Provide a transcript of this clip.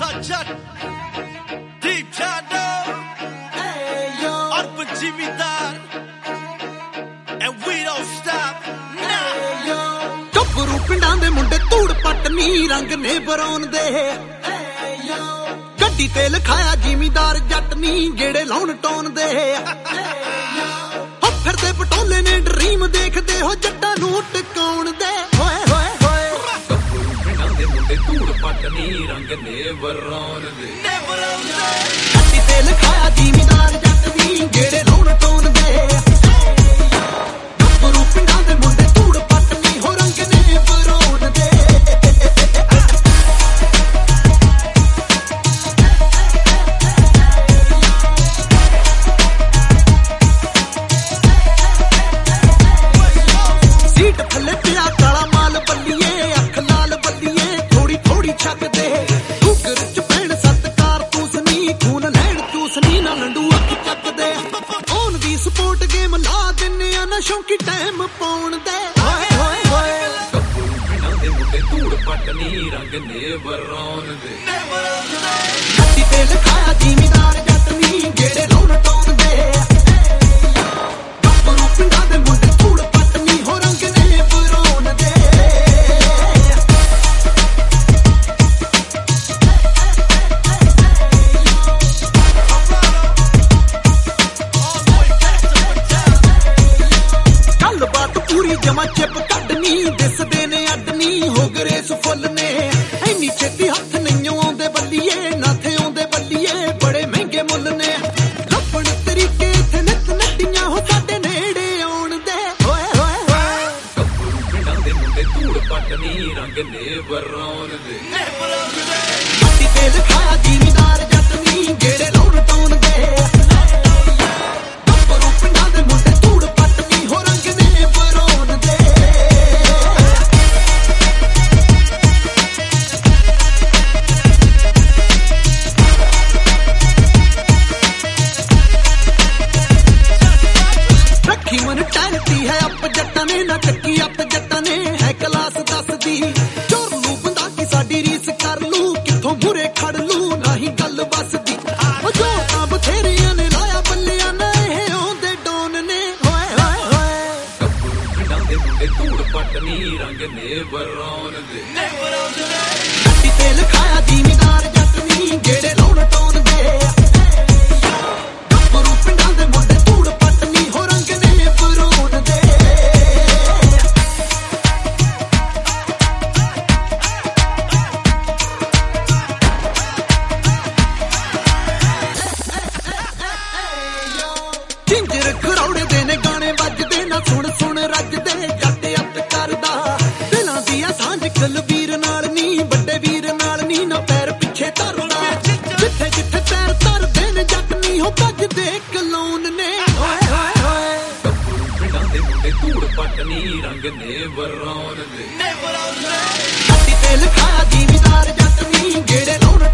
ਜੱਟ ਦੀਪ ਜਾਦੋ ਅਰਬ ਜ਼ਿਮੀਦਾਰ। And we don't stop now ਗੱਭਰੂ ਪਿੰਡਾਂ ਦੇ ਮੁੰਡੇ ਧੂੜ ਪੱਟ ਨੀ ਰੰਗ ਨੇ ਬਰੌਨ ਦੇ ਗੱਡੀ ਤੇ ਲਿਖਾਇਆ ਜ਼ਿਮੀਦਾਰ ਜੱਟ ਨੀ ਜਿਹੜੇ ਲਾਉਣ ਟੌਨ ਦੇ ਹੋ ਫਿਰਦੇ ਪਟੋਲੇ ਨੇ ਡਰੀਮ ਦੇਖਦੇ ਹੋ ਜੱਟਾਂ ਨੂੰ ਟਿਕਾਉਣ ਨੀ ਰੰਗ ਨੇ ਵਰੌਨ ਦੇ। never on that ਗੱਡੀ ਤੇ ਲਿਖਾਇਆ ਜ਼ਿਮੀਦਾਰ ਅੱਖ ਚੱਕਦੇ ਔਨ ਦੀ ਸਪੋਰਟ ਗੇਮ ਲਾ ਦਿੰਨੇ ਆ ਨਾ ਸ਼ੌਂਕੀ ਟਾਈਮ ਪਾਉਣ ਦੇ। ਹੋਏ ਹੋਏ ਹੋਏ ਗੱਭਰੂ ਪਿੰਡਾਂ ਦੇ ਮੁੰਡੇ ਧੂੜ ਪੱਟ ਨੀ ਰੰਗ ਨੇ ਵਰੌਨ ਦੇ ਗੱਡੀ ਤੇ ਲਿਖਾਇਆ ਜ਼ਿਮੀਦਾਰ ਜੱਟ ਨੀ ਜਿਹੜੇ ਧੂੜ ਪੱਟ ਨੀ ਰੰਗ ਨੇ ਵਰੌਨ ਦੇ। ਗੱਡੀ ਤੇ ਲਿਖਾਇਆ ਜ਼ਿਮੀਦਾਰ ਜੱਟ ਨੀ, ਜਿਹੜੇ ਲਾਉਣ ਕਲਾਸ ਦੱਸਦੀ। ਚੋਰ ਨੂੰ ਬੰਦਾ ਕੀ ਸਾਡੀ ਰੀਸ ਕਰ ਲੂ ਕਿੱਥੋਂ ਮੁਰੇ ਖੜ ਲੂ ਨਹੀਂ ਗੱਲ ਬਸਦੀ ਉਹ ਜੋ ਤਾਂ ਬਥੇਰੀਆਂ ਨੇ ਲਾਇਆ ਬੱਲੀਆਂ ਨੇ ਇਹ ਆਉਂਦੇ ਡੋਨ ਨੇ। ਹੋਏ ਹੋਏ ਹੋਏ। ਗੱਭਰੂ ਪਿੰਡਾਂ ਦੇ ਮੁੰਡੇ ਧੂੜ ਪੱਟ ਨੀ ਰੰਗ ਨੇ ਵਰੌਨ ਦੇ। ਗੱਡੀ ਤੇ ਲਿਖਾਇਆ ਜ਼ਿਮੀਦਾਰ ਜੱਟ ਨੀ ਜਿਹੜੇ ਲਾਉਣ ਟੌਣ ਦੇ। ਨਾਲ ਨਹੀਂ ਵੱਡੇ ਵੀਰ ਨਾਲ ਨਹੀਂ ਨਾ ਪੈਰ ਪਿੱਛੇ ਧਰਦਾ ਜਿੱਥੇ ਜਿੱਥੇ ਪੈਰ ਧਰਦੇ ਨੇ ਜੱਟ ਨਹੀਂ ਹੋ ਭੱਜਦੇ ਕਲੌਨ ਨੇ। ਹੋਏ ਹੋਏ ਹੋਏ। ਗੱਭਰੂ ਪਿੰਡਾਂ ਦੇ ਮੁੰਡੇ ਧੂੜ ਪੱਟ ਨੀ ਨੇ ਵਰੌਨ ਦੇ। ਤੇ ਲਿਖਾਇਆ ਜ਼ਿਮੀਦਾਰ ਜੱਟ ਨਹੀਂ ਜਿਹੜੇ ਲਾਉਣ